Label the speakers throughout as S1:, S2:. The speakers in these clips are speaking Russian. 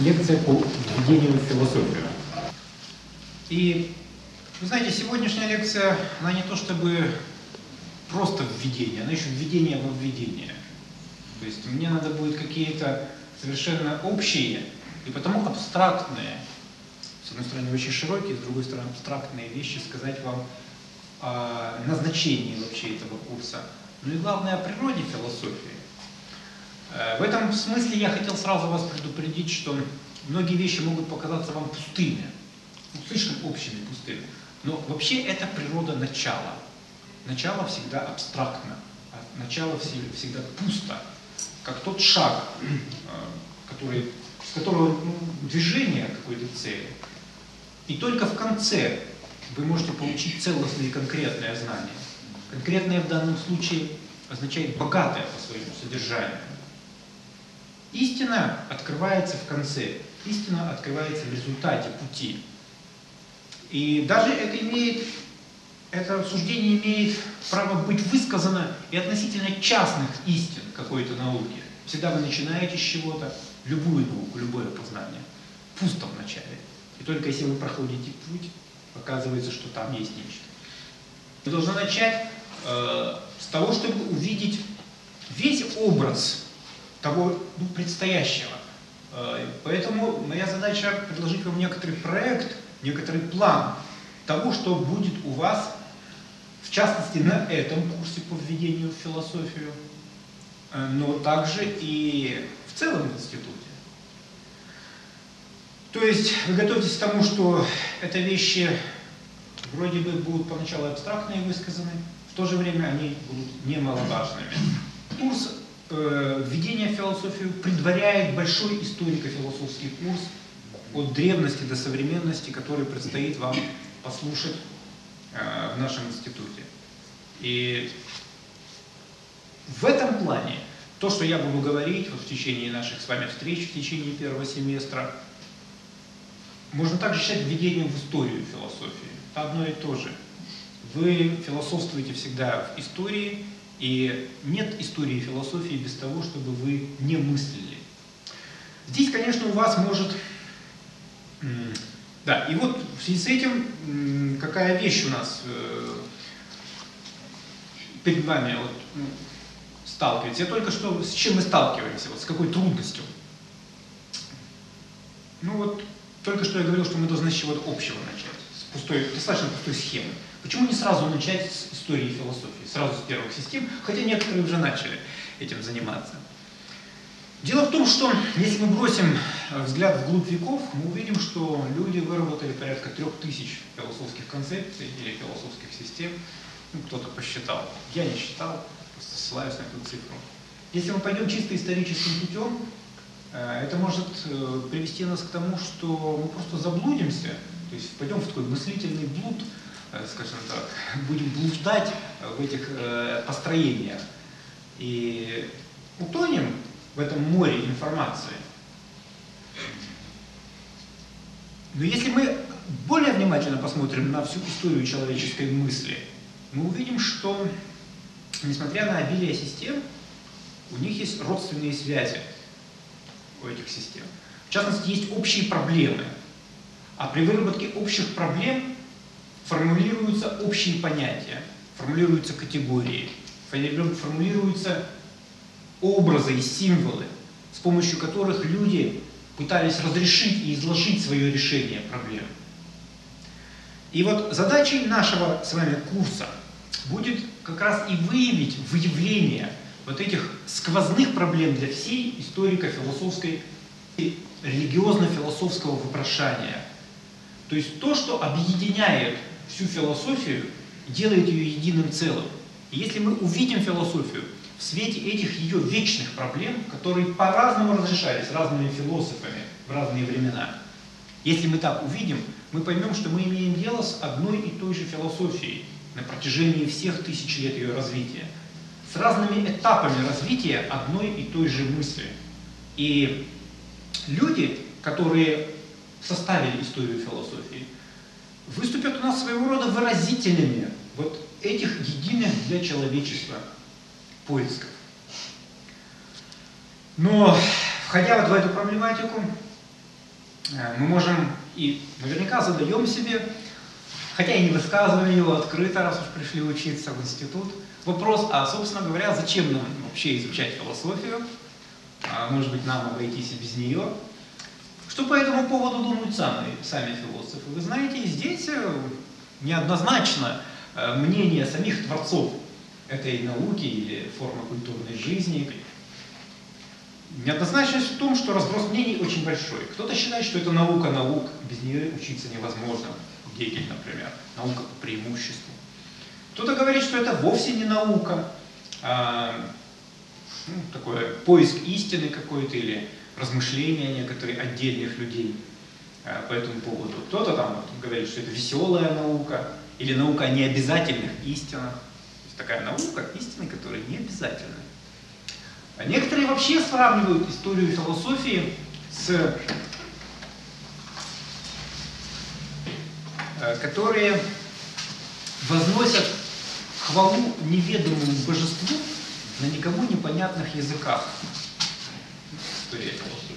S1: лекция по введению в философию.
S2: И, вы знаете, сегодняшняя лекция, она не то чтобы просто введение, она еще введение во введение. То есть мне надо будет какие-то совершенно общие и потому абстрактные, с одной стороны очень широкие, с другой стороны абстрактные вещи сказать вам о назначении вообще этого курса. Ну и главное о природе философии. Э, в этом смысле я хотел сразу вас предупредить, что многие вещи могут показаться вам пустыми, ну, слишком общими пустыми. Но вообще это природа начала. Начало всегда абстрактно, а начало всегда пусто, как тот шаг, э, который, с которого ну, движение какой-то цели. И только в конце вы можете получить целостное и конкретное знание. Конкретное в данном случае означает богатое по своему содержанию. Истина открывается в конце, истина открывается в результате пути. И даже это имеет, это суждение имеет право быть высказано и относительно частных истин какой-то науки. Всегда вы начинаете с чего-то, любую науку, любое познание, пусто в начале. И только если вы проходите путь, оказывается, что там есть нечто. Вы должны начать э, с того, чтобы увидеть весь образ того ну, предстоящего. Э, поэтому моя задача предложить вам некоторый проект, некоторый план того, что будет у вас, в частности, на этом курсе по введению в философию, э, но также и в целом в институте. То есть вы готовитесь к тому, что это вещи вроде бы будут поначалу абстрактные высказаны, в то же время они будут немаловажными. Курс э, введения в философию предваряет большой историко-философский курс от древности до современности, который предстоит вам послушать э, в нашем институте. И в этом плане то, что я буду говорить вот в течение наших с вами встреч, в течение первого семестра, можно также считать введением в историю философии. Это одно и то же. Вы философствуете всегда в истории, и нет истории философии без того, чтобы вы не мыслили. Здесь, конечно, у вас может... Да, и вот в связи с этим, какая вещь у нас э, перед вами вот, сталкивается. Я только что, с чем мы сталкиваемся, вот, с какой трудностью. Ну вот, только что я говорил, что мы должны с чего-то общего начать пустой, достаточно пустой схемы. Почему не сразу начать с истории философии, сразу с первых систем, хотя некоторые уже начали этим заниматься. Дело в том, что если мы бросим взгляд вглубь веков, мы увидим, что люди выработали порядка трех тысяч философских концепций или философских систем. Ну, кто-то посчитал. Я не считал, просто ссылаюсь на эту цифру. Если мы пойдем чисто историческим путем, э, это может э, привести нас к тому, что мы просто заблудимся то есть пойдем в такой мыслительный блуд, скажем так, будем блуждать в этих э, построениях. И утонем в этом море информации. Но если мы более внимательно посмотрим на всю историю человеческой мысли, мы увидим, что, несмотря на обилие систем, у них есть родственные связи у этих систем. В частности, есть общие проблемы – а при выработке общих проблем формулируются общие понятия, формулируются категории, формулируются образы и символы, с помощью которых люди пытались разрешить и изложить свое решение проблем. И вот задачей нашего с вами курса будет как раз и выявить выявление вот этих сквозных проблем для всей историко-философской и религиозно-философского вопрошания – то есть то, что объединяет всю философию, делает ее единым целым. И если мы увидим философию в свете этих ее вечных проблем, которые по-разному разрешались разными философами в разные времена, если мы так увидим, мы поймем, что мы имеем дело с одной и той же философией на протяжении всех тысяч лет ее развития, с разными этапами развития одной и той же мысли. И люди, которые составили историю философии, выступят у нас своего рода выразителями вот этих единых для человечества поисков. Но, входя вот в эту проблематику, э, мы можем и наверняка задаем себе, хотя и не высказываем его открыто, раз уж пришли учиться в институт, вопрос, а, собственно говоря, зачем нам вообще изучать философию? А, может быть, нам обойтись и без нее? Что по этому поводу думают сами, сами философы? Вы знаете, здесь э, неоднозначно э, мнение самих творцов этой науки или формы культурной жизни. Неоднозначность в том, что разброс мнений очень большой. Кто-то считает, что это наука наук, без нее учиться невозможно. Гегель, например, наука по преимуществу. Кто-то говорит, что это вовсе не наука, а ну, такой поиск истины какой-то или размышления некоторых отдельных людей а, по этому поводу. Кто-то там говорит, что это веселая наука или наука о необязательных истинах. То есть такая наука, истины, которые не обязательны. А некоторые вообще сравнивают историю философии с э, которые возносят хвалу неведомому божеству на никому непонятных языках. Философии.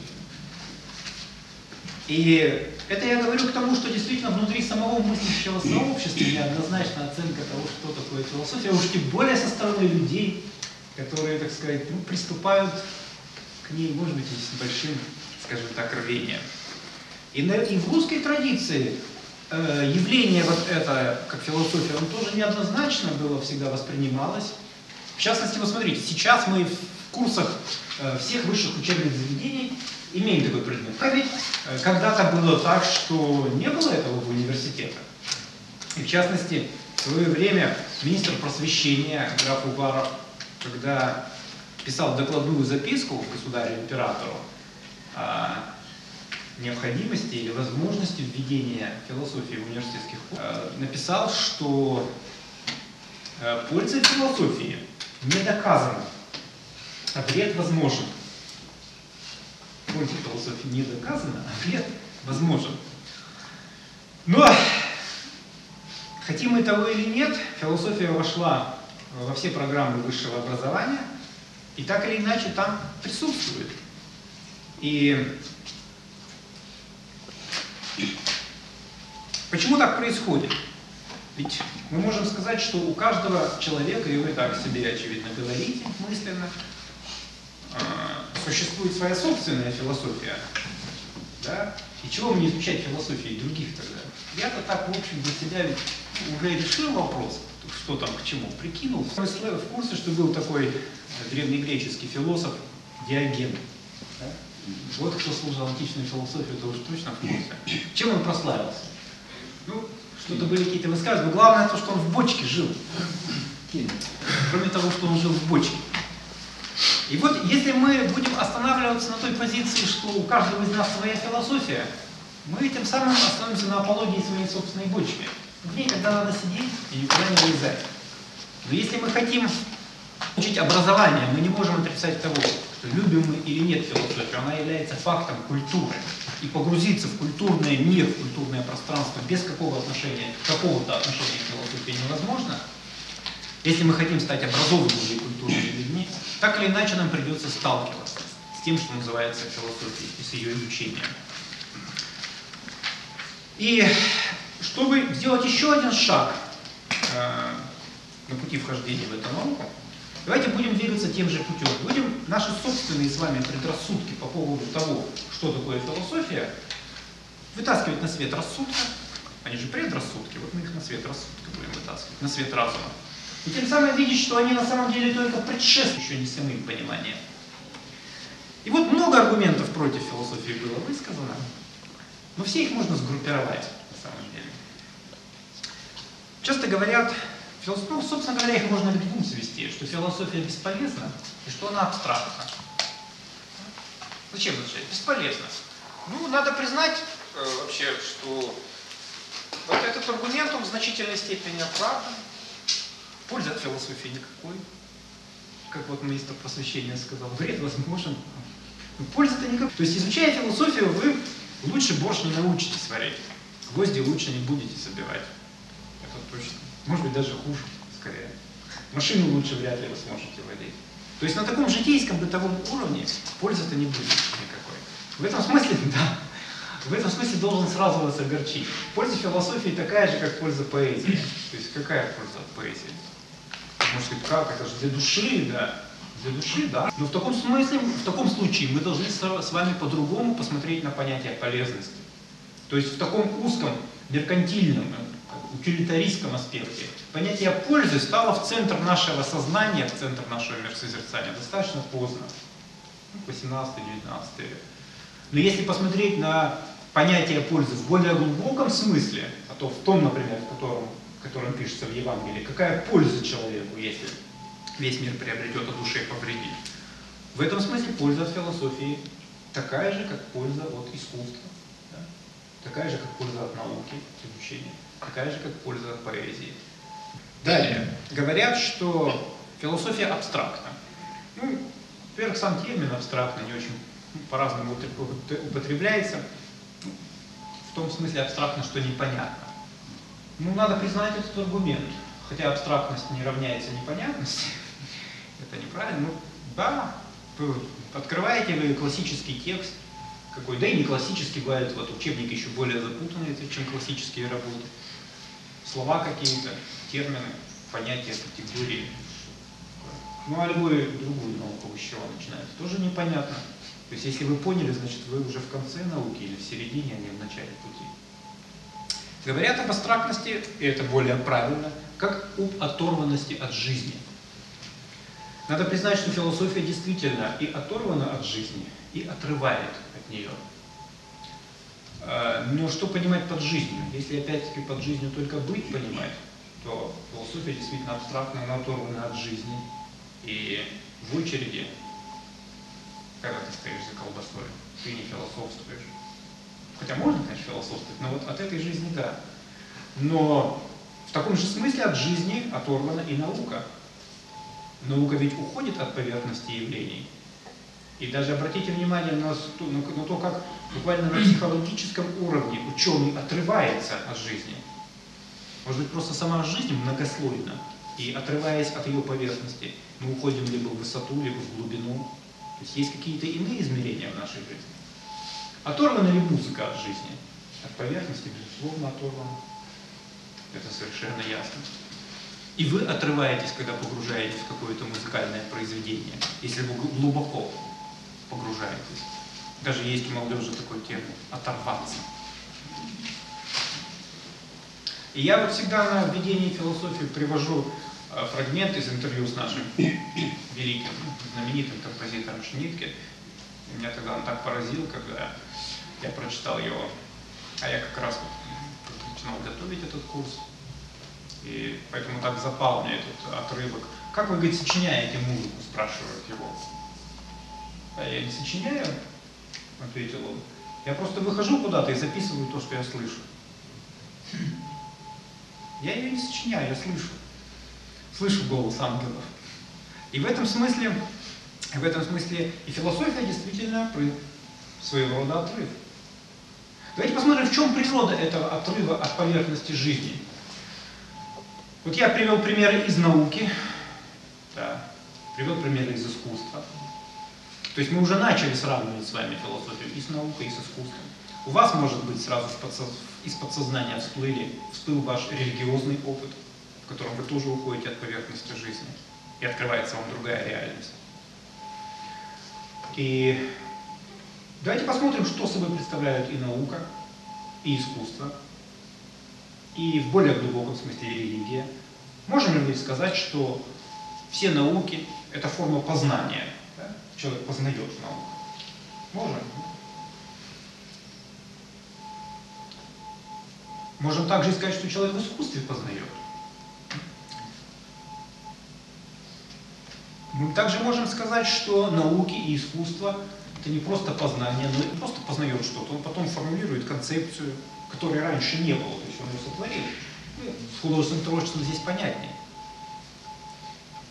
S2: И это я говорю к тому, что действительно внутри самого мыслящего сообщества неоднозначная оценка того, что такое философия, уж тем более со стороны людей, которые, так сказать, ну, приступают к ней, может быть, с большим, скажем так, рвением. И, на, и в русской традиции э, явление вот это, как философия, оно тоже неоднозначно было всегда воспринималось. В частности, вот смотрите, сейчас мы курсах э, всех высших учебных заведений имеем такой предмет. А ведь э, когда-то было так, что не было этого в университетах. И в частности, в свое время министр просвещения граф Уваров когда писал докладную записку государю-императору о необходимости или возможности введения философии в университетских э, написал, что польза философии не доказана, а вред возможен. Польза философии не доказана, а вред возможен. Но, хотим мы того или нет, философия вошла во все программы высшего образования, и так или иначе там присутствует. И почему так происходит? Ведь мы можем сказать, что у каждого человека, и вы так себе, очевидно, говорите мысленно, а, существует своя собственная философия. Да? И чего мне изучать философии других тогда? Я-то так, в общем, для себя уже решил вопрос что там к чему, прикинул. Мы в курсе, что был такой древнегреческий философ Диоген. Да? Вот кто служил античную философию, то уж точно в курсе. Чем он прославился? Ну, что-то были какие-то высказывания. Главное то, что он в бочке жил. Кроме того, что он жил в бочке. И вот если мы будем останавливаться на той позиции, что у каждого из нас своя философия, мы тем самым остановимся на апологии своей собственной бочки в ней когда надо сидеть и никуда не вылезать. Но если мы хотим получить образование, мы не можем отрицать того, что любим мы или нет философию, она является фактом культуры. И погрузиться в культурный мир, в культурное пространство без какого отношения, какого-то отношения к философии невозможно. Если мы хотим стать образованными и культурными людьми, так или иначе нам придется сталкиваться с тем, что называется философией и с ее изучением. И чтобы сделать еще один шаг э, на пути вхождения в эту науку, давайте будем двигаться тем же путем. Будем наши собственные с вами предрассудки по поводу того, что такое философия, вытаскивать на свет рассудка. Они же предрассудки, вот мы их на свет рассудка будем вытаскивать, на свет разума. И тем самым видеть, что они на самом деле только предшествуют еще не самим пониманием. И вот много аргументов против философии было высказано, но все их можно сгруппировать на самом деле. Часто говорят, ну, собственно говоря, их можно к двум свести, что философия бесполезна и что она абстрактна. Зачем изучать? Бесполезно. Ну, надо признать э, вообще, что вот этот аргумент, он в значительной степени оправдан. Пользы от философии никакой. Как вот министр просвещения сказал, вред возможен. Но пользы-то никакой. То есть, изучая философию, вы лучше борщ не научитесь варить. Гвозди лучше не будете забивать точно. Может быть, даже хуже, скорее. Машину лучше вряд ли вы сможете водить. То есть на таком житейском бытовом уровне пользы-то не будет никакой. В этом смысле, да, в этом смысле должен сразу вас огорчить. Польза философии такая же, как польза поэзии. То есть какая польза от поэзии? Может быть, как? Это же для души, да. Для души, да. Но в таком смысле, в таком случае мы должны с вами по-другому посмотреть на понятие полезности. То есть в таком узком, меркантильном, утилитаристском аспекте. Понятие пользы стало в центр нашего сознания, в центр нашего миросозерцания достаточно поздно. 18-19 ну, век. Но если посмотреть на понятие пользы в более глубоком смысле, а то в том, например, в котором, в котором пишется в Евангелии, какая польза человеку, если весь мир приобретет, а душе повредит. В этом смысле польза от философии такая же, как польза от искусства, да? такая же, как польза от науки, изучения, такая же, как польза от поэзии. Далее, говорят, что философия абстрактна. Ну, во-первых, сам термин абстрактно не очень по-разному употребляется. В том смысле абстрактно, что непонятно. Ну, надо признать этот аргумент. Хотя абстрактность не равняется непонятности. Это неправильно. Ну, да, открываете вы классический текст, какой, да и не классический, бывает, вот учебники еще более запутанные, чем классические работы. Слова какие-то, термины, понятия, категории. Ну, а любую другую науку с чего начинаете, тоже непонятно. То есть, если вы поняли, значит, вы уже в конце науки или в середине, а не в начале пути. Говорят об абстрактности, и это более правильно, как об оторванности от жизни. Надо признать, что философия действительно и оторвана от жизни, и отрывает от нее. А, но что понимать под жизнью? Если опять-таки под жизнью только быть понимать, то философия действительно абстрактна, она оторвана от жизни. И в очереди когда ты стоишь за колбасой, ты не философствуешь. Хотя можно, конечно, философствовать, но вот от этой жизни да. Но в таком же смысле от жизни оторвана и наука. Наука ведь уходит от поверхности явлений. И даже обратите внимание на, на то, как буквально на психологическом уровне ученый отрывается от жизни. Может быть, просто сама жизнь многослойна. И отрываясь от ее поверхности, мы уходим либо в высоту, либо в глубину. То есть есть какие-то иные измерения в нашей жизни. Оторвана ли музыка от жизни? От поверхности, безусловно, оторвана. Это совершенно ясно. И вы отрываетесь, когда погружаетесь в какое-то музыкальное произведение, если вы глубоко погружаетесь. Даже есть у молодежи такой термин – оторваться. И я вот всегда на введении философии привожу Э, фрагмент из интервью с нашим великим, знаменитым композитором Шнитке. Меня тогда он так поразил, когда я прочитал его, а я как раз вот начинал готовить этот курс, и поэтому так запал мне этот отрывок. Как вы, говорит, сочиняете музыку, спрашивают его. А я не сочиняю, ответил он. Я просто выхожу куда-то и записываю то, что я слышу. Я ее не сочиняю, я слышу слышу голос ангелов. И в этом смысле, в этом смысле и философия действительно своего рода отрыв. Давайте посмотрим, в чем природа этого отрыва от поверхности жизни. Вот я привел примеры из науки, да, привел примеры из искусства. То есть мы уже начали сравнивать с вами философию и с наукой, и с искусством. У вас, может быть, сразу из подсознания всплыли, всплыл ваш религиозный опыт – в котором вы тоже уходите от поверхности жизни, и открывается вам другая реальность. И давайте посмотрим, что собой представляют и наука, и искусство, и в более глубоком смысле религия. Можем ли мы сказать, что все науки – это форма познания? Да? Человек познает науку. Можем. Можем также сказать, что человек в искусстве познает. Мы также можем сказать, что науки и искусство – это не просто познание, но не просто познает что-то, он потом формулирует концепцию, которой раньше не было, то есть он ее сотворил. Ну, с художественным творчеством здесь понятнее.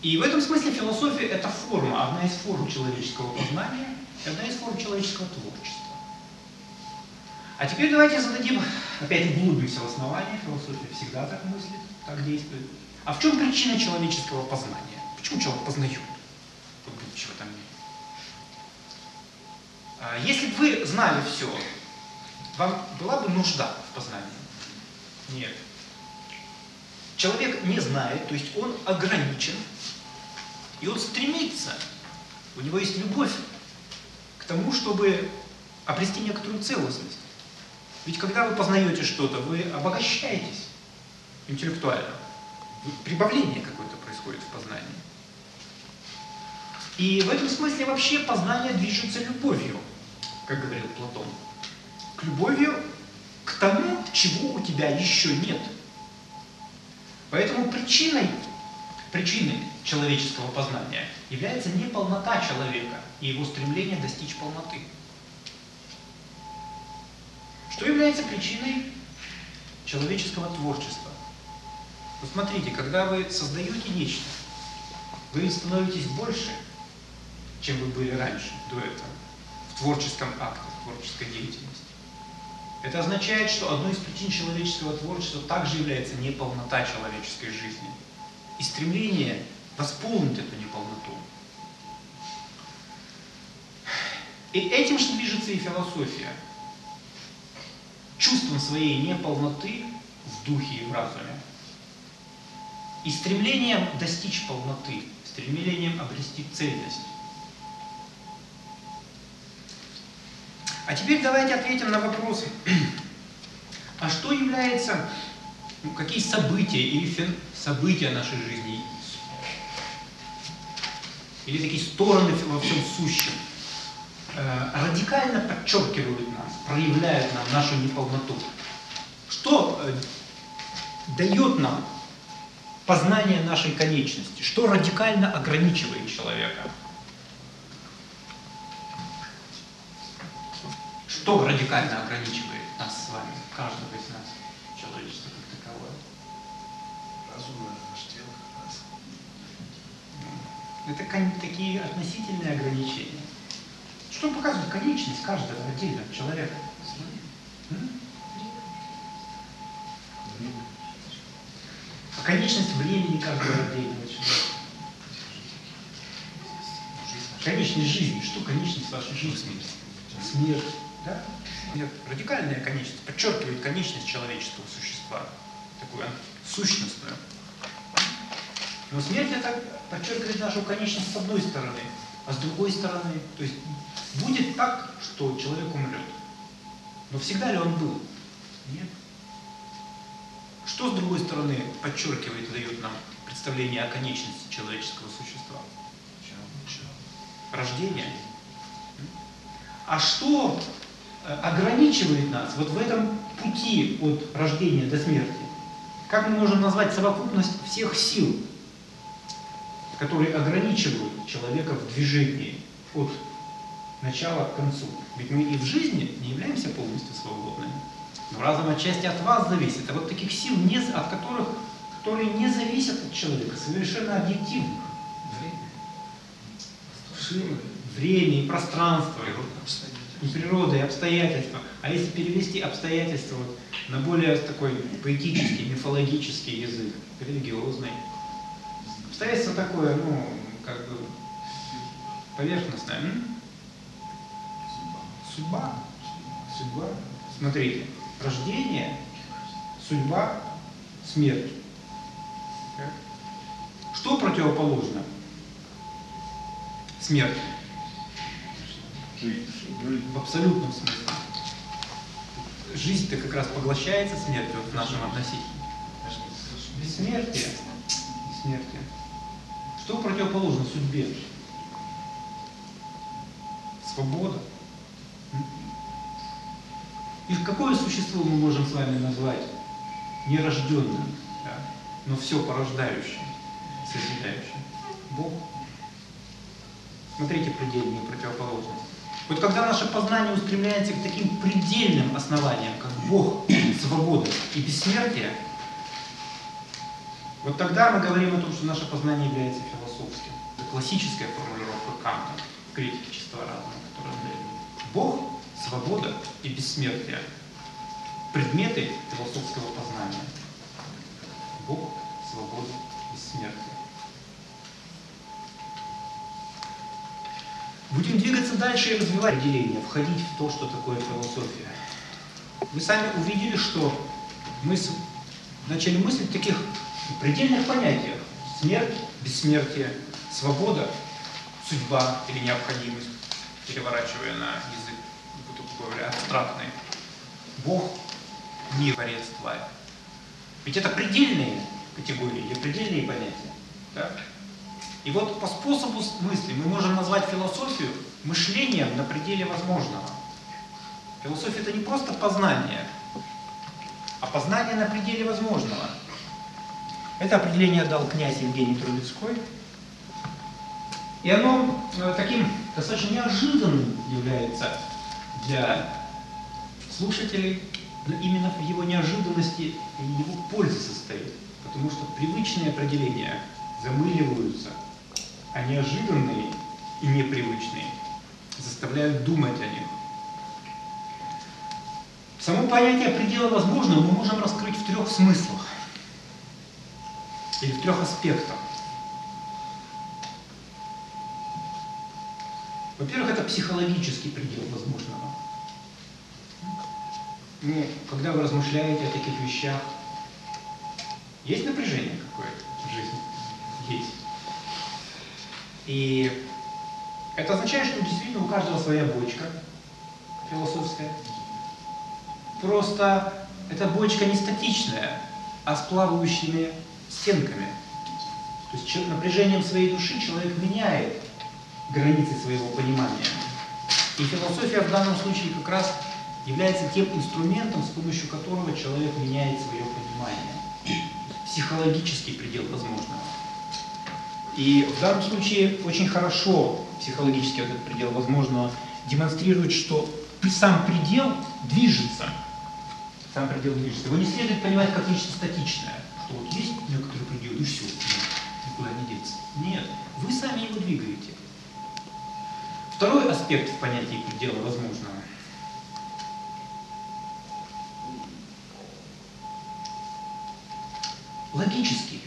S2: И в этом смысле философия – это форма, одна из форм человеческого познания, одна из форм человеческого творчества. А теперь давайте зададим, опять углубимся в основание, философия всегда так мыслит, так действует. А в чем причина человеческого познания? Почему человек познает? Будущего там нет. А, если бы вы знали все, вам была бы нужда в познании? Нет. Человек не знает, то есть он ограничен, и он стремится, у него есть любовь к тому, чтобы обрести некоторую целостность. Ведь когда вы познаете что-то, вы обогащаетесь интеллектуально. Прибавление какое-то происходит в познании. И в этом смысле вообще познание движется любовью, как говорил Платон. К любовью к тому, чего у тебя еще нет. Поэтому причиной, причиной человеческого познания является не полнота человека и его стремление достичь полноты. Что является причиной человеческого творчества? Посмотрите, когда вы создаете нечто, вы становитесь больше, чем вы были раньше, до этого, в творческом акте, в творческой деятельности. Это означает, что одной из причин человеческого творчества также является неполнота человеческой жизни и стремление восполнить эту неполноту. И этим же движется и философия – чувством своей неполноты в духе и в разуме и стремлением достичь полноты, стремлением обрести цельность. А теперь давайте ответим на вопрос, а что является, ну, какие события или фен, события нашей жизни, или такие стороны во всем сущем, Э, радикально подчеркивают нам, проявляют нам нашу неполноту. Что э, дает нам познание нашей конечности? Что радикально ограничивает человека? Что радикально ограничивает нас с вами, каждого из нас, человечество как таковое?
S3: Разумное рождение
S2: как раз. Это такие относительные ограничения. Что показывает конечность каждого отдельного человека? А конечность времени каждого отдельного человека. Конечность жизни. Что конечность вашей жизни? Смерть. Да? Нет, радикальная конечность подчеркивает конечность человеческого существа. Такую сущностную. Но смерть это подчеркивает нашу конечность с одной стороны, а с другой стороны, то есть будет так, что человек умрет. Но всегда ли он был? Нет. Что, с другой стороны, подчеркивает дает нам представление о конечности человеческого существа? Рождение. А что ограничивает нас вот в этом пути от рождения до смерти? Как мы можем назвать совокупность всех сил, которые ограничивают человека в движении от начала к концу. Ведь мы и в жизни не являемся полностью свободными. Но разум отчасти от вас зависит, а вот таких сил, не, от которых, которые не зависят от человека, совершенно объективных. Время, время и пространство, и природа, и обстоятельства. А если перевести обстоятельства вот на более такой поэтический, мифологический язык, религиозный, обстоятельство такое, ну, как бы поверхностное. М? Судьба. Судьба. Смотрите, рождение, судьба, смерть. Что противоположно? Смерть. В абсолютном смысле. Жизнь-то как раз поглощается смертью в нашем относительном. Бессмертие. Бессмертие. Что противоположно судьбе? Свобода. И какое существо мы можем с вами назвать нерожденным, да, но все порождающим, созидающим? Бог. Смотрите предельные противоположности. Вот когда наше познание устремляется к таким предельным основаниям, как Бог, свобода и бессмертие, вот тогда мы говорим о том, что наше познание является философским. Это классическая формулировка Канта в критике чистого разума, которая дает. Бог свобода и бессмертие – предметы философского познания. Бог, свобода, бессмертие. Будем двигаться дальше и развивать деление, входить в то, что такое философия. вы сами увидели, что мы начали мыслить в таких предельных понятиях. Смерть, бессмертие, свобода, судьба или необходимость, переворачивая на язык, грубо говоря, абстрактный. Бог, мир, творец, тварь. Ведь это предельные категории или предельные понятия. да? И вот по способу мысли мы можем назвать философию мышлением на пределе возможного. Философия это не просто познание, а познание на пределе возможного. Это определение дал князь Евгений Трубецкой. И оно э, таким достаточно неожиданным является для слушателей, но именно в его неожиданности его польза состоит. Потому что привычные определения замыливаются, а неожиданные и непривычные заставляют думать о них. Само понятие предела возможного мы можем раскрыть в трех смыслах или в трех аспектах. Во-первых, это психологический предел возможного. Ну, когда вы размышляете о таких вещах, есть напряжение какое-то в жизни? Есть. И это означает, что действительно у каждого своя бочка философская. Просто эта бочка не статичная, а с плавающими стенками. То есть напряжением своей души человек меняет границы своего понимания. И философия в данном случае как раз является тем инструментом, с помощью которого человек меняет свое понимание. Психологический предел возможного. И в данном случае очень хорошо психологически вот этот предел возможного демонстрирует, что сам предел движется. Сам предел движется. Его не следует понимать как нечто статичное, что вот есть некоторый предел и все, никуда не деться. Нет, вы сами его двигаете. Второй аспект в понятии предела возможного. Логический.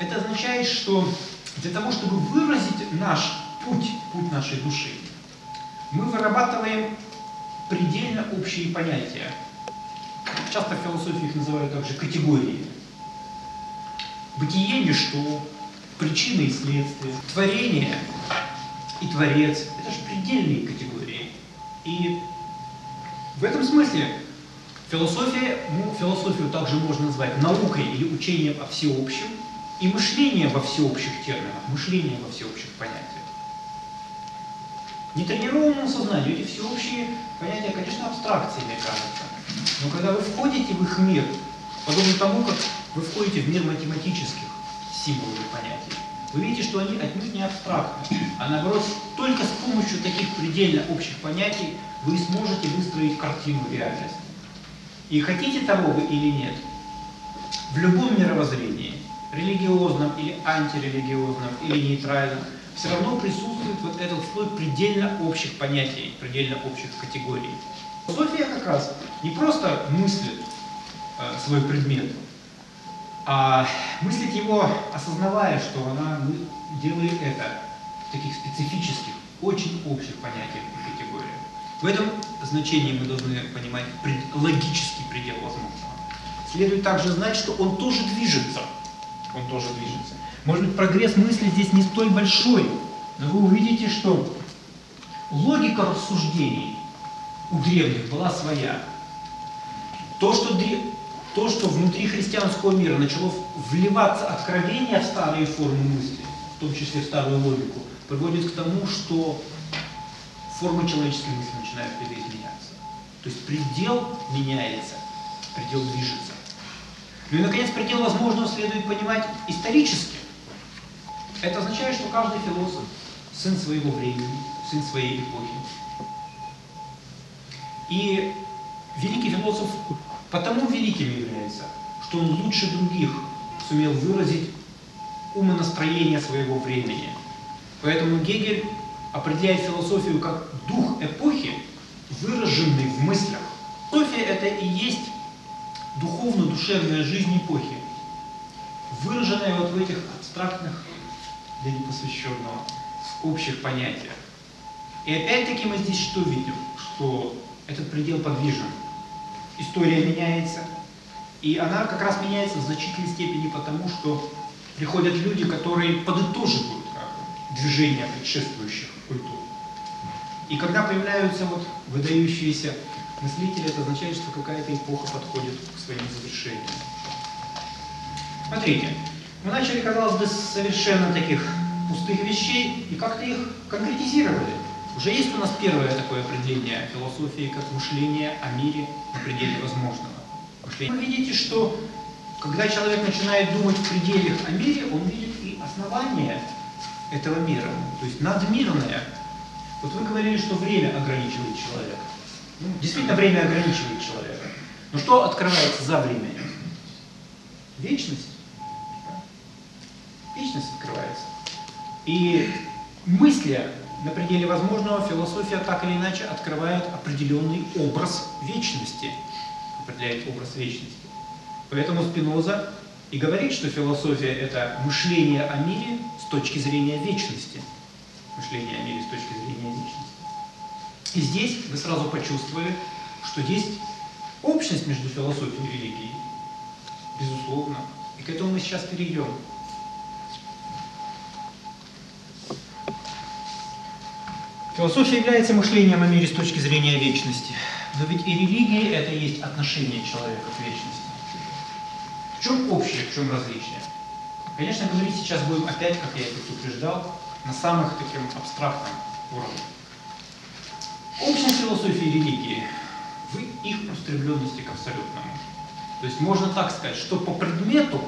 S2: Это означает, что для того, чтобы выразить наш путь, путь нашей души, мы вырабатываем предельно общие понятия. Часто в философии их называют также категории. Бытие – ничто, причина и следствие, творение и творец – это же предельные категории. И в этом смысле философия, ну, философию также можно назвать наукой или учением о всеобщем, и мышлением во всеобщих терминах, мышлением во всеобщих понятиях. Нетренированному сознанию эти всеобщие понятия, конечно, абстракциями кажутся. Но когда вы входите в их мир, подобно тому, как вы входите в мир математических символов и понятий, вы видите, что они отнюдь не абстрактны, а наоборот, только с помощью таких предельно общих понятий вы сможете выстроить картину реальности. И хотите того вы или нет, в любом мировоззрении, религиозном или антирелигиозном, или нейтральном, все равно присутствует вот этот слой предельно общих понятий, предельно общих категорий. Философия как раз не просто мыслит э, свой предмет, а мыслит его, осознавая, что она мы- делает это в таких специфических, очень общих понятиях и категориях. В этом значении мы должны понимать пред- логический предел возможного. Следует также знать, что он тоже движется. Он тоже движется. Может быть, прогресс мысли здесь не столь большой, но вы увидите, что логика рассуждений у древних была своя. То, что, то, что внутри христианского мира начало вливаться откровение в старые формы мысли, в том числе в старую логику, приводит к тому, что формы человеческой мысли начинают видоизменяться. То есть предел меняется, предел движется. Ну и, наконец, предел возможного следует понимать исторически. Это означает, что каждый философ – сын своего времени, сын своей эпохи. И великий философ потому великим является, что он лучше других сумел выразить умонастроение своего времени. Поэтому Гегель определяет философию как дух эпохи, выраженный в мыслях. Философия – это и есть духовно-душевная жизнь эпохи, выраженная вот в этих абстрактных для непосвященного общих понятиях. И опять-таки мы здесь что видим? Что этот предел подвижен. История меняется, и она как раз меняется в значительной степени потому, что приходят люди, которые подытоживают как бы, движения предшествующих культур. И когда появляются вот выдающиеся мыслители, это означает, что какая-то эпоха подходит к своему завершению. Смотрите, мы начали, казалось бы, с совершенно таких пустых вещей и как-то их конкретизировали. Уже есть у нас первое такое определение философии как мышление о мире на пределе возможного. Мышление. Вы видите, что когда человек начинает думать в пределах о мире, он видит и основание этого мира, то есть надмирное. Вот вы говорили, что время ограничивает человека. Действительно, время ограничивает человека. Но что открывается за временем? Вечность. Вечность открывается. И мысли на пределе возможного философия так или иначе открывает определенный образ вечности, определяет образ вечности. Поэтому Спиноза и говорит, что философия – это мышление о мире с точки зрения вечности. Мышление о мире с точки зрения вечности. И здесь вы сразу почувствовали, что есть общность между философией и религией. Безусловно. И к этому мы сейчас перейдем. Философия является мышлением о мире с точки зрения вечности. Но ведь и религия – это и есть отношение человека к вечности. В чем общее, в чем различие? Конечно, говорить сейчас будем опять, как я это утверждал, на самых таким абстрактном уровне. Общность философии и религии в их устремленности к абсолютному. То есть можно так сказать, что по предмету,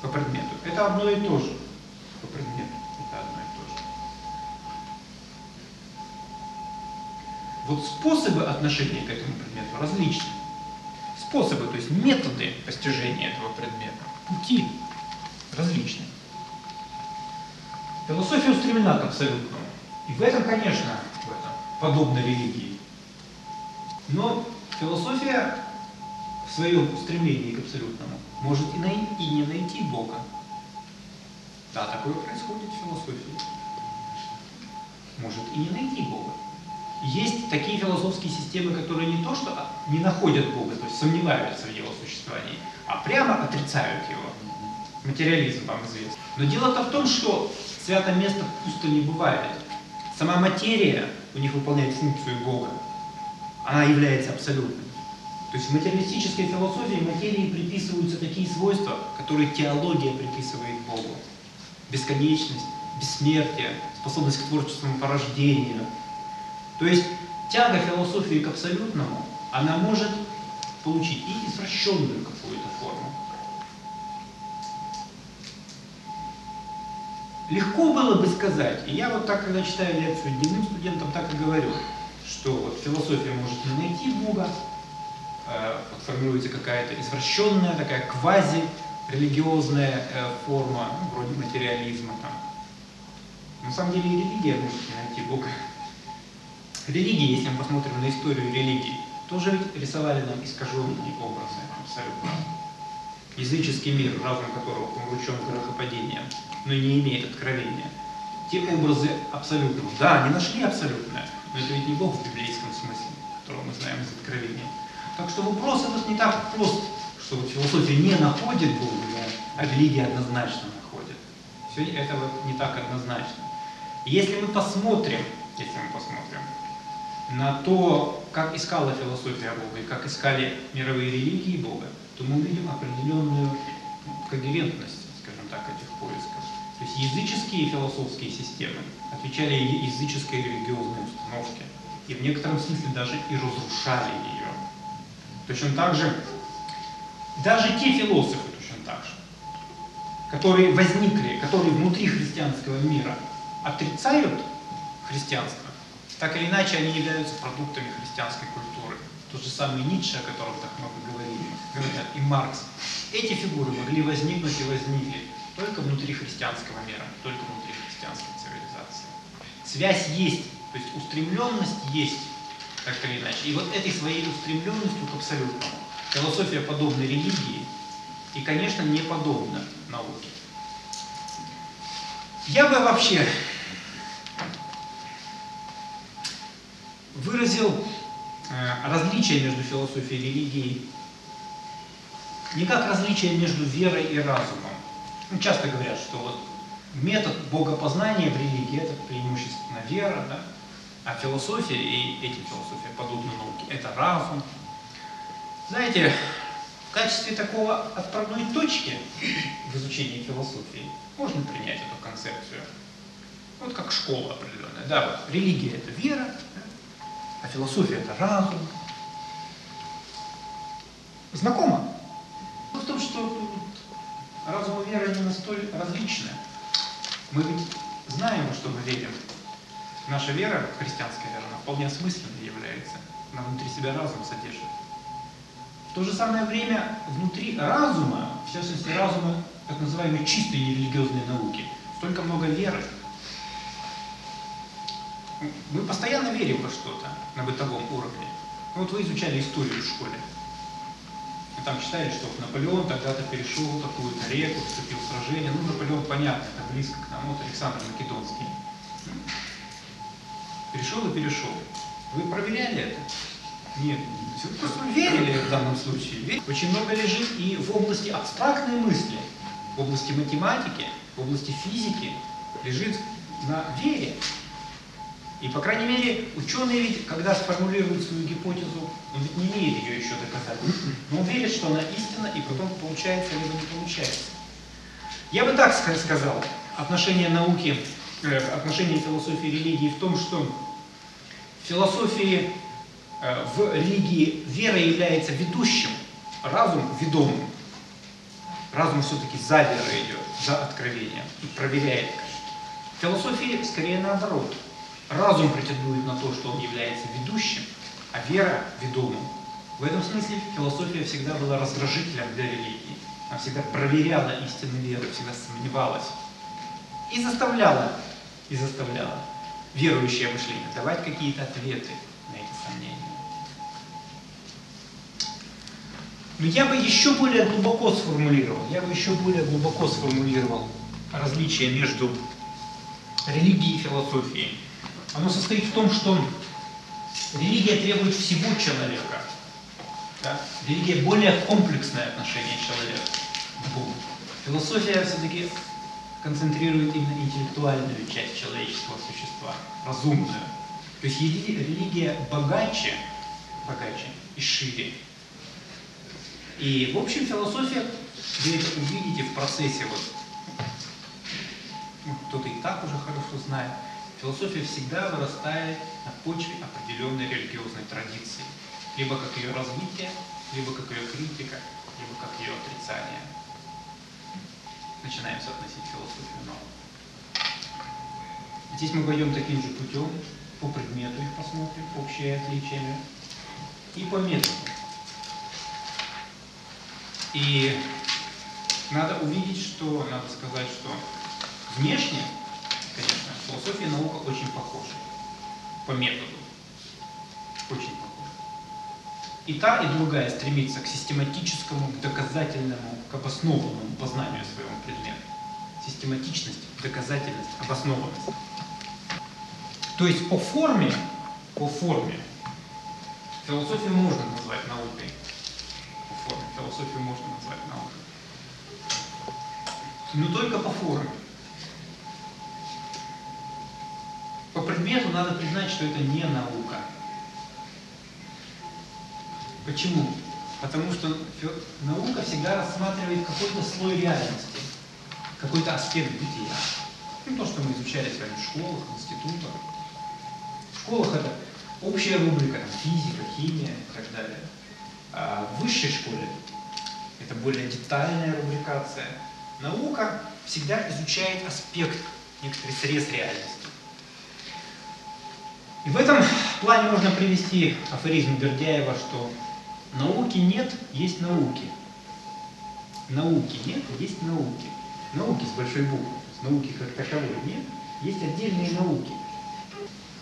S2: по предмету, это одно и то же. По предмету это одно и то же. Вот способы отношения к этому предмету различны. Способы, то есть методы постижения этого предмета, пути различны. Философия устремлена к абсолютному. И в этом, конечно, подобно религии. Но философия в своем устремлении к абсолютному может и, най- и не найти Бога. Да, такое происходит в философии. Может и не найти Бога. Есть такие философские системы, которые не то что не находят Бога, то есть сомневаются в его существовании, а прямо отрицают его. Материализм вам известен. Но дело-то в том, что свято место пусто не бывает. Сама материя у них выполняет функцию Бога. Она является абсолютной. То есть в материалистической философии материи приписываются такие свойства, которые теология приписывает Богу. Бесконечность, бессмертие, способность к творческому порождению. То есть тяга философии к абсолютному, она может получить и извращенную какую-то форму. Легко было бы сказать, и я вот так, когда читаю лекцию дневным студентам, так и говорю, что вот философия может не найти Бога, э, вот формируется какая-то извращенная, такая квази-религиозная э, форма, ну, вроде материализма там. На самом деле и религия может не найти Бога. Религии, если мы посмотрим на историю религии, тоже ведь рисовали нам искаженные образы абсолютно. Языческий мир, разум которого помручен грехопадением, но не имеет откровения. Те образы абсолютного. Да, они нашли абсолютное, но это ведь не Бог в библейском смысле, которого мы знаем из откровения. Так что вопрос этот не так прост, что вот философия не находит Бога, а религия однозначно находит. Все это вот не так однозначно. Если мы посмотрим, если мы посмотрим на то, как искала философия Бога и как искали мировые религии Бога, то мы увидим определенную ну, когерентность, скажем так, этих поисков. То есть языческие философские системы отвечали языческой религиозной установке и в некотором смысле даже и разрушали ее. Точно так же, даже те философы точно так же, которые возникли, которые внутри христианского мира отрицают христианство, так или иначе они являются продуктами христианской культуры. Тот же самый Ницше, о котором так много говорили, говорят, и Маркс. Эти фигуры могли возникнуть и возникли только внутри христианского мира, только внутри христианской цивилизации. Связь есть, то есть устремленность есть, так или иначе. И вот этой своей устремленностью к абсолютному философия подобна религии и, конечно, не подобна науке. Я бы вообще выразил э, различие между философией и религией не как различие между верой и разумом. Ну, часто говорят, что вот метод богопознания в религии это преимущественно вера, да? а философия и этим философия подобной науки это разум. Знаете, в качестве такого отправной точки в изучении философии можно принять эту концепцию. Вот как школа определенная. Да, вот религия это вера? А философия это разум. Знакомо? В том, что разум и вера не настолько различны. Мы ведь знаем, что мы верим. Наша вера, христианская вера, она вполне осмысленной является. Она внутри себя разум содержит. В то же самое время внутри разума, в частности разума так называемой чистой религиозной науки, столько много веры. Мы постоянно верим во что-то на бытовом уровне. Вот вы изучали историю в школе. Там читали, что Наполеон тогда-то перешел такую-то реку, вступил в сражение. Ну, Наполеон, понятно, это близко к нам. Вот Александр Македонский. Перешел и перешел. Вы проверяли это? Нет. Вы просто верили в данном случае. Очень много лежит и в области абстрактной мысли, в области математики, в области физики лежит на вере. И, по крайней мере, ученые ведь, когда сформулируют свою гипотезу, он ведь не имеет ее еще доказать. Но он верит, что она истина, и потом получается либо не получается. Я бы так сказал, отношение науки, э, отношение философии религии в том, что в философии, э, в религии вера является ведущим, разум ведомым. Разум все-таки за верой идет, за откровением и проверяет. В философии скорее наоборот. Разум претендует на то, что он является ведущим, а вера – ведомым. В этом смысле философия всегда была раздражителем для религии. Она всегда проверяла истину веры, всегда сомневалась. И заставляла, и заставляла верующее мышление давать какие-то ответы на эти сомнения. Но я бы еще более глубоко сформулировал, я бы еще более глубоко сформулировал различие между религией и философией. Оно состоит в том, что религия требует всего человека. Да? Религия более комплексное отношение человека к Богу. Философия все-таки концентрирует именно интеллектуальную часть человеческого существа, разумную. То есть религия богаче, богаче и шире. И в общем философия, вы это увидите в процессе, вот, ну, кто-то и так уже хорошо знает, Философия всегда вырастает на почве определенной религиозной традиции, либо как ее развитие, либо как ее критика, либо как ее отрицание. Начинаем соотносить философию науку. Здесь мы пойдем таким же путем, по предмету их посмотрим, общие отличия, и по методу. И надо увидеть, что, надо сказать, что внешне конечно, философия и наука очень похожи по методу. Очень похожи. И та, и другая стремится к систематическому, к доказательному, к обоснованному познанию своего предмета. Систематичность, доказательность, обоснованность. То есть по форме, по форме, философию можно назвать наукой. По форме философию можно назвать наукой. Но только по форме. По предмету надо признать, что это не наука. Почему? Потому что наука всегда рассматривает какой-то слой реальности, какой-то аспект бытия. Ну, то, что мы изучали с вами в школах, институтах. В школах это общая рубрика, там, физика, химия и так далее. А в высшей школе это более детальная рубрикация. Наука всегда изучает аспект, некоторый срез реальности. И в этом плане можно привести афоризм Бердяева, что науки нет, есть науки. Науки нет, есть науки. Науки с большой буквы, науки как таковой нет, есть отдельные науки.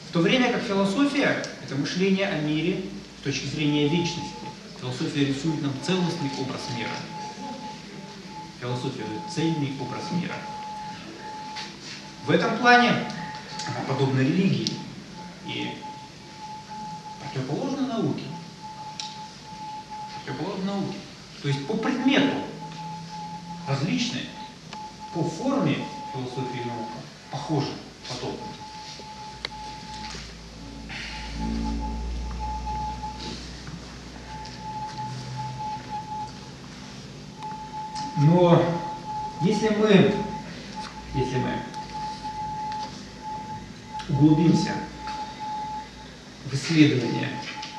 S2: В то время как философия – это мышление о мире с точки зрения вечности. Философия рисует нам целостный образ мира. Философия – цельный образ мира. В этом плане она подобна религии. И противоположно науке. Противоположно науке. То есть по предмету различные, по форме философии и наука похожи потом. Но если мы, если мы углубимся в исследование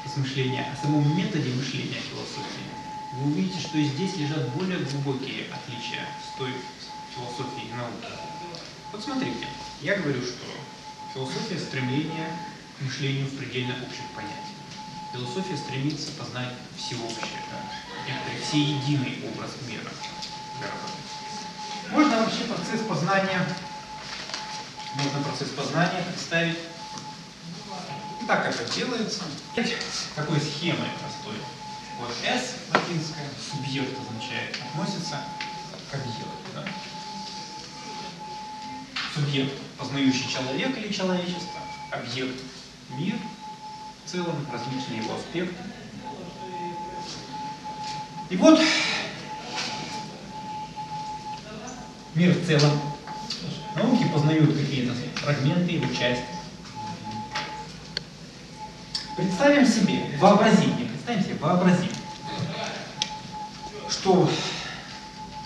S2: размышления о самом методе мышления философии, вы увидите, что и здесь лежат более глубокие отличия с той философии и науки. Вот смотрите, я говорю, что философия стремление к мышлению в предельно общих понятиях. Философия стремится познать всеобщее, некоторый всеединый образ мира. Можно вообще процесс познания, можно процесс познания представить так, это делается. Такой схемой простой. Вот S латинская, субъект означает, относится к объекту. Да? Субъект, познающий человек или человечество, объект, мир, в целом различные его аспекты. И вот мир в целом. Науки познают какие-то фрагменты его части. Представим себе, вообразим, не представим себе, вообразим, что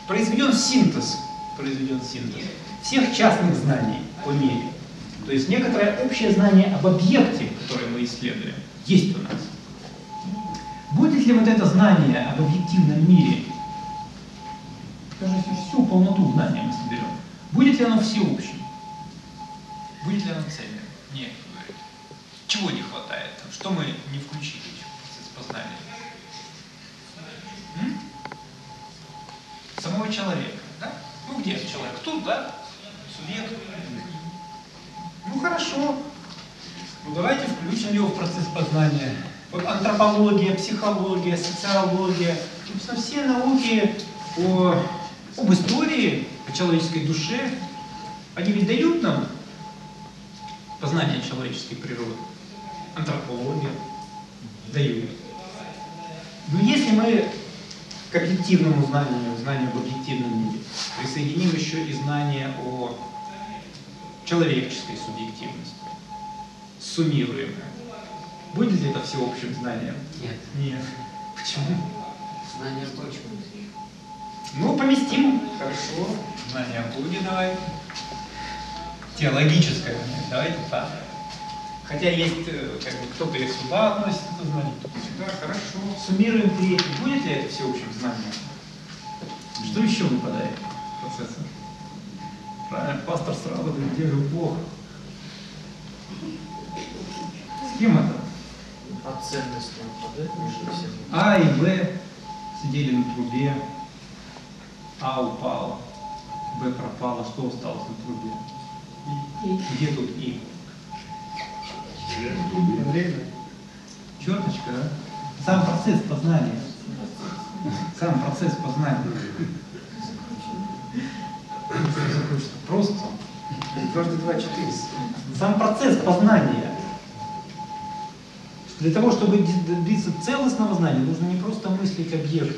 S2: произведен синтез, произведен синтез всех частных знаний о мире. То есть некоторое общее знание об объекте, который мы исследуем, есть у нас. Будет ли вот это знание об объективном мире, если всю полноту знания мы соберем, будет ли оно всеобщим? Будет ли оно цельным? Нет, говорит. Чего не хватает? Что мы не включили в процесс познания? Самого человека, да? Ну где человек? Тут, да? Субъект. Ну хорошо. Ну давайте включим его в процесс познания. Вот антропология, психология, социология, собственно, все науки о, об истории, о человеческой душе, они ведь дают нам познание человеческой природы. Антропология дают. Но если мы к объективному знанию, знанию об объективном мире, присоединим еще и знание о человеческой субъективности, суммируемое, будет ли это всеобщим знанием?
S4: Нет.
S2: Нет. Почему?
S4: Знание больше.
S2: Ну, поместим. Хорошо. Знание о Боге давай. Теологическое. Давайте так. Хотя есть, э, как бы, кто-то и сюда относит это знание, кто-то сюда. Хорошо. Суммируем третий. Будет ли это всеобщим знанием? Что еще выпадает в процессе? Правильно, пастор сразу говорит, где же Бог? С кем это?
S4: От ценности всеми.
S2: А и Б сидели на трубе, А упало, Б пропало, что осталось на трубе? И. Где тут И? Время. Черточка, да? Сам процесс познания. Сам процесс познания. Просто.
S3: Дважды два четыре.
S2: Сам процесс познания. Для того, чтобы добиться целостного знания, нужно не просто мыслить объект,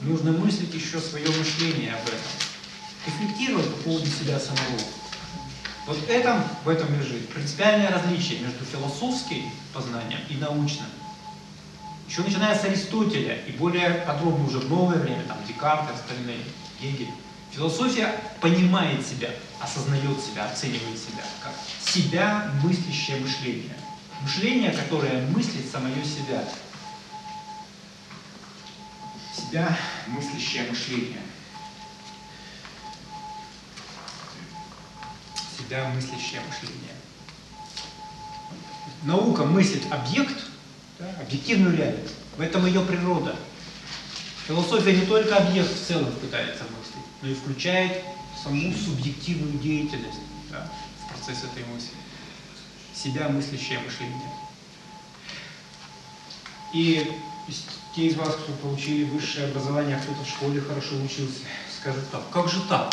S2: нужно мыслить еще свое мышление об этом. Рефлектировать по поводу себя самого. Вот этом, в этом лежит принципиальное различие между философским познанием и научным. Еще начиная с Аристотеля и более подробно уже в новое время, там Декарт и остальные, Гегель, философия понимает себя, осознает себя, оценивает себя как себя мыслящее мышление. Мышление, которое мыслит самое себя. Себя мыслящее мышление. Себя мыслящее мышление. Наука мыслит объект, да, объективную реальность. В этом ее природа. Философия не только объект в целом пытается мыслить, но и включает саму субъективную деятельность да, в процесс этой мысли себя мыслящее мышление. И те из вас, кто получили высшее образование, а кто-то в школе хорошо учился, скажут так, как же так?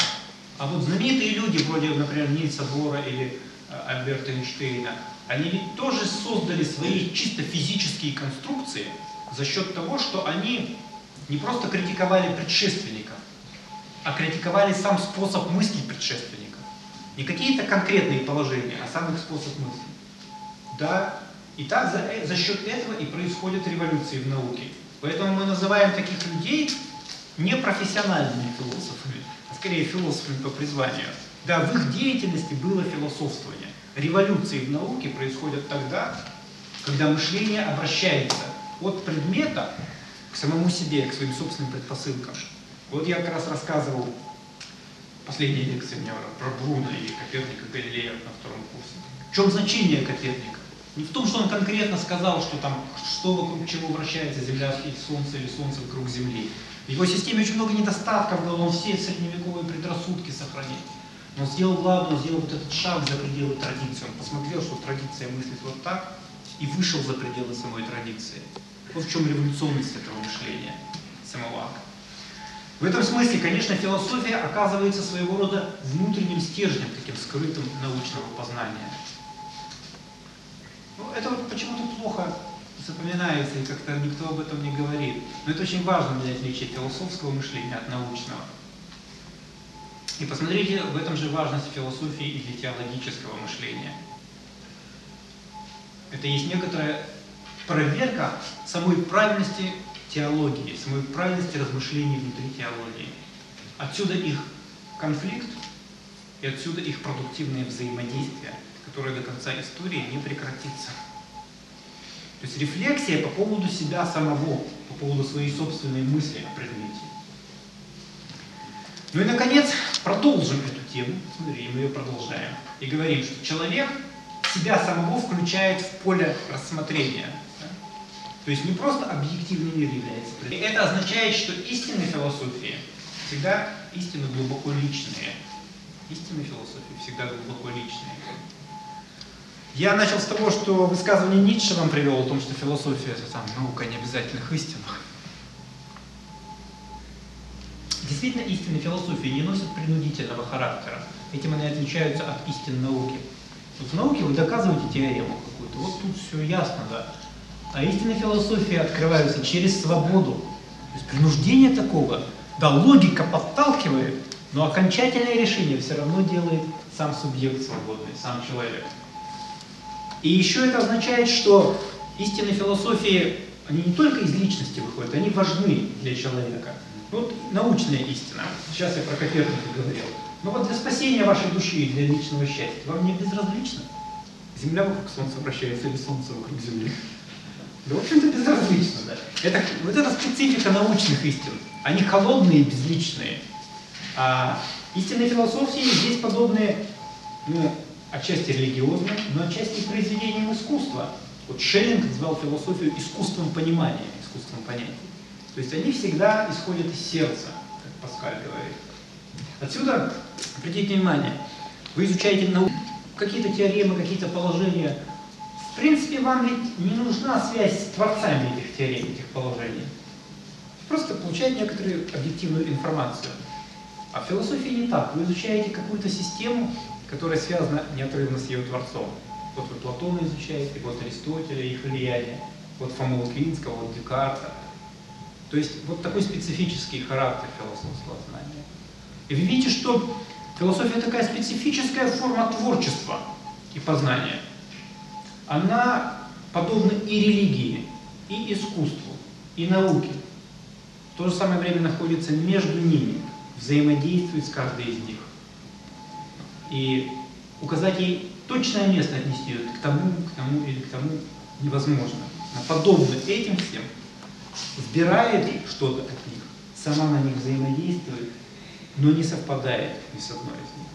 S2: А вот знаменитые люди, вроде, например, Нильса Бора или э, Альберта Эйнштейна, они ведь тоже создали свои чисто физические конструкции за счет того, что они не просто критиковали предшественников, а критиковали сам способ мысли предшественников. Не какие-то конкретные положения, а сам их способ мысли. Да, и так за, э- за счет этого и происходят революции в науке. Поэтому мы называем таких людей не профессиональными философами, скорее философами по призванию. Да, в их деятельности было философствование. Революции в науке происходят тогда, когда мышление обращается от предмета к самому себе, к своим собственным предпосылкам. Вот я как раз рассказывал последней лекции у меня про Бруно и Коперника Галилея на втором курсе. В чем значение Коперника? Не в том, что он конкретно сказал, что там, что вокруг чего вращается Земля и Солнце, или Солнце вокруг Земли. В его системе очень много недостатков было, он все средневековые предрассудки сохранил. Но он сделал главное, он сделал вот этот шаг за пределы традиции. Он посмотрел, что традиция мыслит вот так, и вышел за пределы самой традиции. Вот в чем революционность этого мышления, самого акта. В этом смысле, конечно, философия оказывается своего рода внутренним стержнем, таким скрытым научного познания. Ну, это вот почему-то плохо запоминается, и как-то никто об этом не говорит. Но это очень важно для отличия философского мышления от научного. И посмотрите, в этом же важность философии и для теологического мышления. Это есть некоторая проверка самой правильности теологии, самой правильности размышлений внутри теологии. Отсюда их конфликт и отсюда их продуктивное взаимодействие, которое до конца истории не прекратится. То есть рефлексия по поводу себя самого, по поводу своей собственной мысли о предмете. Ну и, наконец, продолжим эту тему. Смотри, мы ее продолжаем. И говорим, что человек себя самого включает в поле рассмотрения. То есть не просто объективный мир является. И это означает, что истины философии всегда истины глубоко личные. Истины философии всегда глубоко личные. Я начал с того, что высказывание Ницше вам привел о том, что философия это там наука о необязательных истинах. Действительно, истины философии не носят принудительного характера. Этим они отличаются от истин науки. Вот в науке вы доказываете теорему какую-то, вот тут все ясно, да. А истины философии открываются через свободу. То есть принуждение такого, да, логика подталкивает, но окончательное решение все равно делает сам субъект свободный, сам человек. И еще это означает, что истины философии, они не только из личности выходят, они важны для человека. Вот научная истина. Сейчас я про Коперника говорил. Но вот для спасения вашей души и для личного счастья вам не безразлично. Земля вокруг Солнца вращается или Солнце вокруг Земли. Да, в общем-то, безразлично, да. Это, вот это специфика научных истин. Они холодные и безличные. А истинные философии здесь подобные, ну, отчасти религиозным, но отчасти произведением искусства. Вот Шеллинг назвал философию искусством понимания, искусством понятия. То есть они всегда исходят из сердца, как Паскаль говорит. Отсюда, обратите внимание, вы изучаете науку, какие-то теоремы, какие-то положения. В принципе, вам ведь не нужна связь с творцами этих теорем, этих положений. Просто получаете некоторую объективную информацию. А в философии не так. Вы изучаете какую-то систему, которая связана неотрывно с ее творцом. Вот вы Платона изучаете, вот Аристотеля, их влияние, вот Фому Луквинского, вот Декарта. То есть вот такой специфический характер философского знания. И вы видите, что философия такая специфическая форма творчества и познания. Она подобна и религии, и искусству, и науке. В то же самое время находится между ними, взаимодействует с каждой из них. И указать ей точное место отнести ее к тому, к тому или к тому невозможно. Она подобна этим всем, сбирает что-то от них, сама на них взаимодействует, но не совпадает ни с одной из них.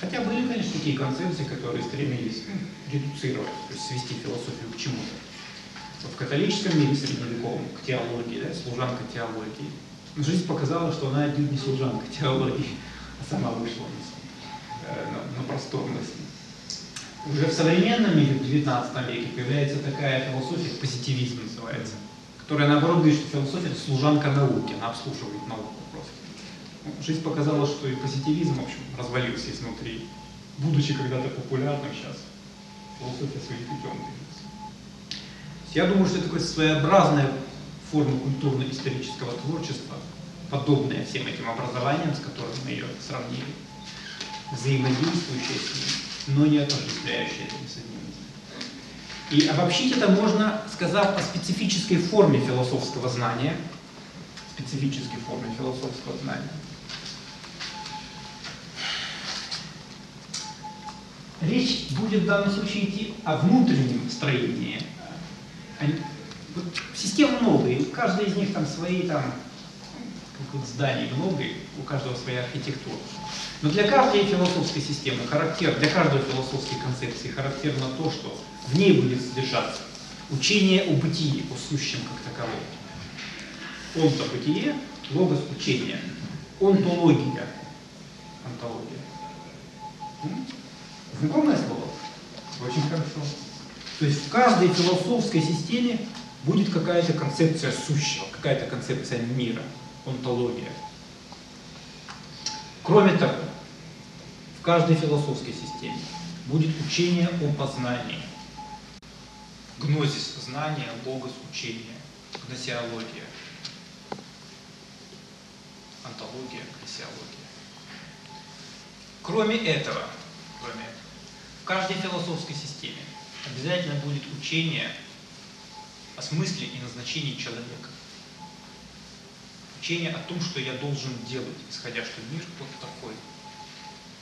S2: Хотя были, конечно, такие концепции, которые стремились редуцировать, то есть свести философию к чему-то. В католическом мире средневековом, к теологии, да, служанка теологии. Жизнь показала, что она не служанка теологии, а сама вышла на, э, на, на просторность. Уже в современном мире, в 19 веке, появляется такая философия, позитивизм называется, которая наоборот говорит, что философия служанка науки, она обслуживает науку просто. Ну, жизнь показала, что и позитивизм, в общем, развалился изнутри. Будучи когда-то популярным сейчас, философия своим путем движется. Я думаю, что это такая своеобразная формы культурно-исторического творчества, подобная всем этим образованиям, с которыми мы ее сравнили, взаимодействующая с ним, но не одним из них. И обобщить это можно, сказав о специфической форме философского знания, специфической форме философского знания. Речь будет в данном случае идти о внутреннем строении. Они- вот Систем много, у каждой из них там свои там, как вот зданий много, у каждого своя архитектура. Но для каждой философской системы характер, для каждой философской концепции характерно то, что в ней будет содержаться учение о бытии, о сущем как таковом. Он-то бытие, логос учение, онтология, онтология. Знакомое слово?
S1: Очень хорошо.
S2: То есть в каждой философской системе будет какая-то концепция сущего, какая-то концепция мира, онтология. Кроме того, в каждой философской системе будет учение о познании. Гнозис знания, логос учения, гносеология, антология, гносеология. Кроме этого, кроме этого, в каждой философской системе обязательно будет учение о смысле и назначении человека. Учение о том, что я должен делать, исходя, что мир вот такой.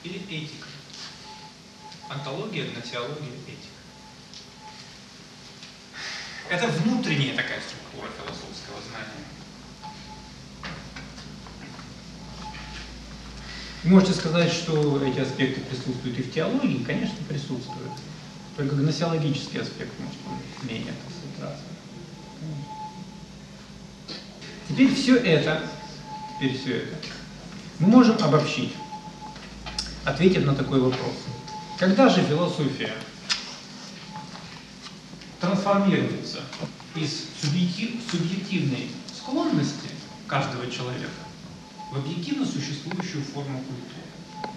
S2: Или этика. Антология, гносеология, этика. Это внутренняя такая структура философского знания. Можете сказать, что эти аспекты присутствуют и в теологии, конечно, присутствуют. Только гносеологический аспект может быть менее концентрации. Теперь все это, теперь все это мы можем обобщить, ответив на такой вопрос. Когда же философия трансформируется из субъектив- субъективной склонности каждого человека в объективно существующую форму культуры.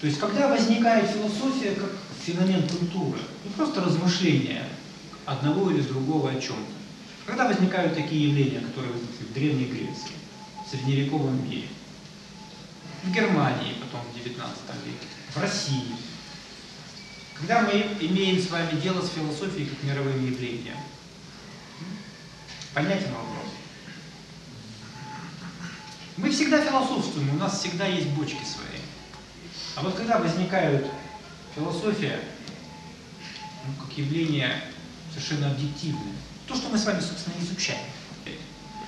S2: То есть, когда возникает философия как феномен культуры, не просто размышления одного или другого о чем-то. Когда возникают такие явления, которые возникли в Древней Греции, в средневековом мире, в Германии потом в XIX веке, в России, когда мы имеем с вами дело с философией как мировым явлением, понятен вопрос. Мы всегда философствуем, у нас всегда есть бочки свои. А вот когда возникает философия, ну, как явление совершенно объективное, то, что мы с вами, собственно, изучаем,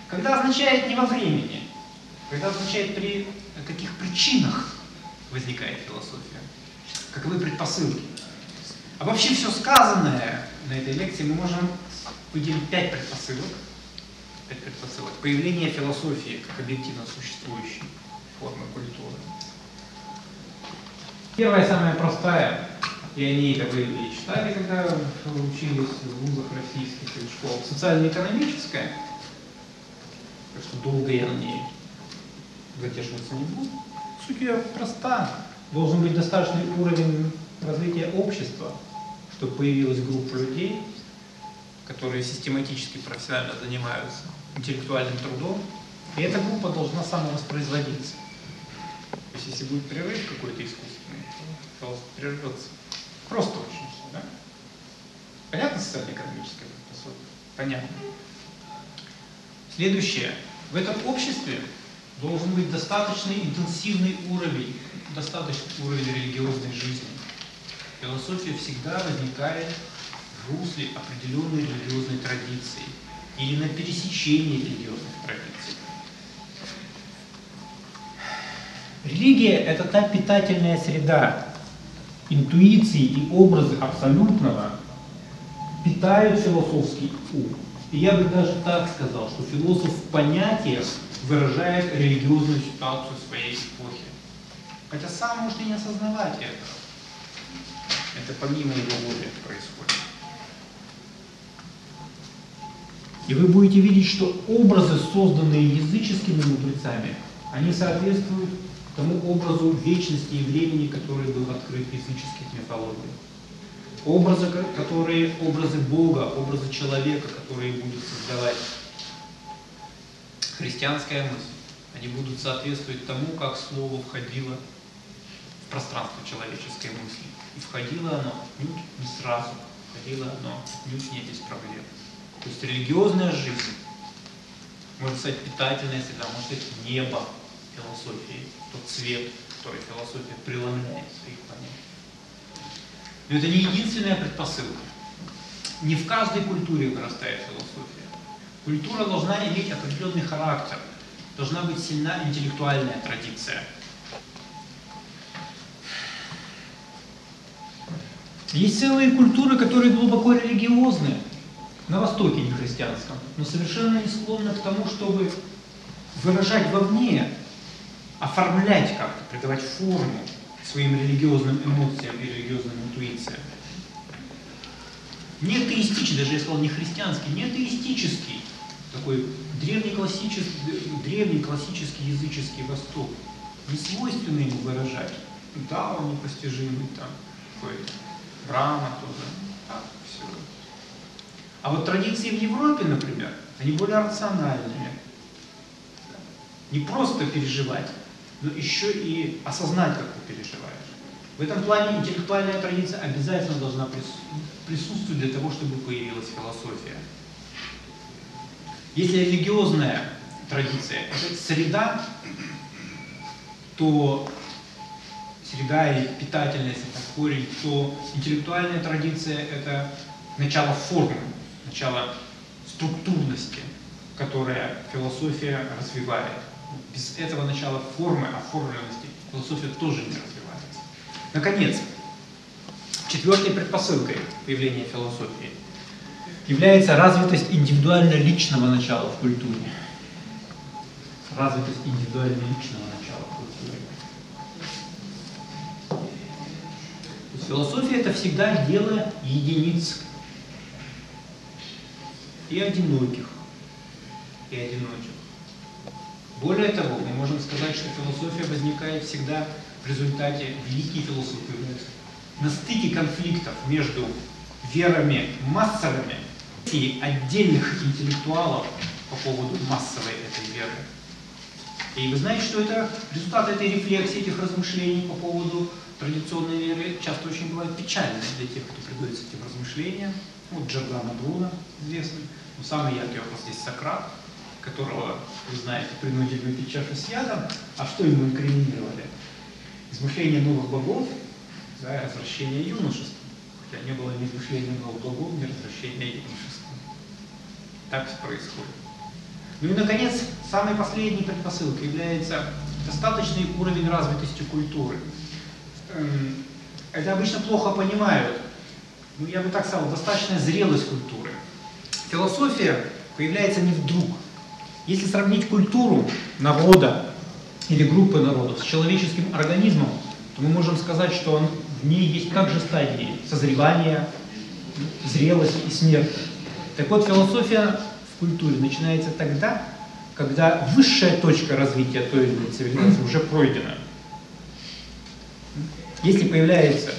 S2: когда означает не во времени, когда означает при каких причинах возникает философия, каковы предпосылки. Обобщив все сказанное на этой лекции, мы можем выделить пять предпосылок, пять предпосылок. Появления философии как объективно существующей формы культуры. Первая, самая простая, и о ней это вы и читали, когда учились в вузах российских или школах, социально-экономическая, так что долго я на ней задерживаться не буду. Суть ее проста. Должен быть достаточный уровень развития общества, чтобы появилась группа людей, которые систематически профессионально занимаются интеллектуальным трудом, и эта группа должна самовоспроизводиться. То есть если будет прерыв какой-то искусственный, то прервется. Просто очень все, да? Понятно социально-экономическое предпосылка? Понятно. Следующее. В этом обществе должен быть достаточный интенсивный уровень, достаточный уровень религиозной жизни. Философия всегда возникает в русле определенной религиозной традиции или на пересечении религиозных традиций. Религия – это та питательная среда, интуиции и образы абсолютного питают философский ум. И я бы даже так сказал, что философ в понятиях выражает религиозную ситуацию своей эпохи. Хотя сам может и не осознавать этого. Это помимо его воли происходит. И вы будете видеть, что образы, созданные языческими мудрецами, они соответствуют тому образу вечности и времени, который был открыт в языческих мифологиях. образы, ко- которые, образы Бога, образы человека, которые будут создавать христианская мысль. Они будут соответствовать тому, как слово входило в пространство человеческой мысли. И входило оно не сразу, входило оно не без проблем. То есть религиозная жизнь, можно сказать, питательная среда, можно сказать, небо философии, тот цвет, который философия преломляет своих понятиях. Но это не единственная предпосылка. Не в каждой культуре вырастает философия. Культура должна иметь определенный характер, должна быть сильна интеллектуальная традиция. Есть целые культуры, которые глубоко религиозны, на Востоке не христианском, но совершенно не склонны к тому, чтобы выражать вовне, оформлять как-то, придавать форму своим религиозным эмоциям и религиозным интуициям. Не атеистический, даже я сказал не христианский, не атеистический, такой древний классический, древний классический языческий Восток, не свойственно ему выражать. Да, он непостижимый там, какой-то Брама тоже, так, все. А вот традиции в Европе, например, они более рациональные. Не просто переживать, но еще и осознать, как ты переживаешь. В этом плане интеллектуальная традиция обязательно должна прису- присутствовать для того, чтобы появилась философия. Если религиозная традиция – это среда, то среда и питательность – это корень, то интеллектуальная традиция – это начало формы, начало структурности, которая философия развивает. Без этого начала формы, оформленности философия тоже не развивается. Наконец, четвертой предпосылкой появления философии является развитость индивидуально-личного начала в культуре. Развитость индивидуально-личного начала в культуре. Философия это всегда дело единиц и одиноких, и одиночек. Более того, мы можем сказать, что философия возникает всегда в результате великие философы на стыке конфликтов между верами массовыми и отдельных интеллектуалов по поводу массовой этой веры. И вы знаете, что это результат этой рефлексии, этих размышлений по поводу традиционной веры часто очень бывает печальны для тех, кто предается этим размышлениям. Вот Джордано Бруно известный. Ну, самый яркий вопрос здесь Сократ, которого, вы знаете, принудили выпить чашу с ядом. А что ему инкриминировали? Измышление новых богов, да, развращение юношества. Хотя не было ни измышления новых богов, ни развращения юношества. Так происходит. Ну и, наконец, самой последней предпосылкой является достаточный уровень развитости культуры. Эм, Это обычно плохо понимают. Ну, я бы так сказал, достаточная зрелость культуры. Философия появляется не вдруг. Если сравнить культуру народа или группы народов с человеческим организмом, то мы можем сказать, что он, в ней есть также стадии созревания, зрелости и смерти. Так вот, философия в культуре начинается тогда, когда высшая точка развития той или иной цивилизации уже пройдена. Если появляется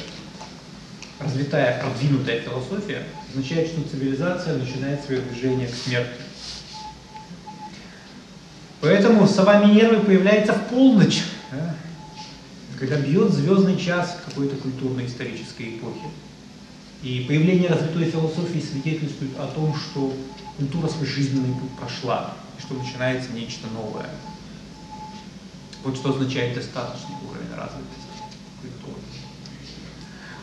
S2: развитая, продвинутая философия, означает, что цивилизация начинает свое движение к смерти. Поэтому сова Минервы появляется в полночь, да, когда бьет звездный час какой-то культурно-исторической эпохи. И появление развитой философии свидетельствует о том, что культура свой жизненный путь прошла, и что начинается нечто новое. Вот что означает достаточный уровень развитости культуры.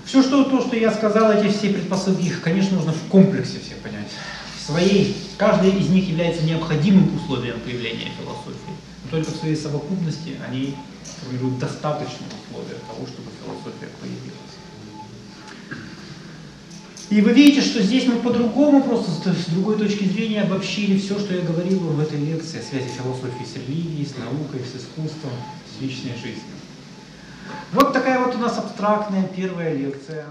S2: Все что, то, что я сказал, эти все предпосылки, их, конечно, нужно в комплексе все понять. В своей, каждая из них является необходимым условием появления философии. Но только в своей совокупности они формируют достаточные условия того, чтобы философия появилась. И вы видите, что здесь мы по-другому, просто с, другой точки зрения обобщили все, что я говорил в этой лекции о связи философии с религией, с наукой, с искусством, с личной жизнью. Вот такая вот у нас абстрактная первая лекция.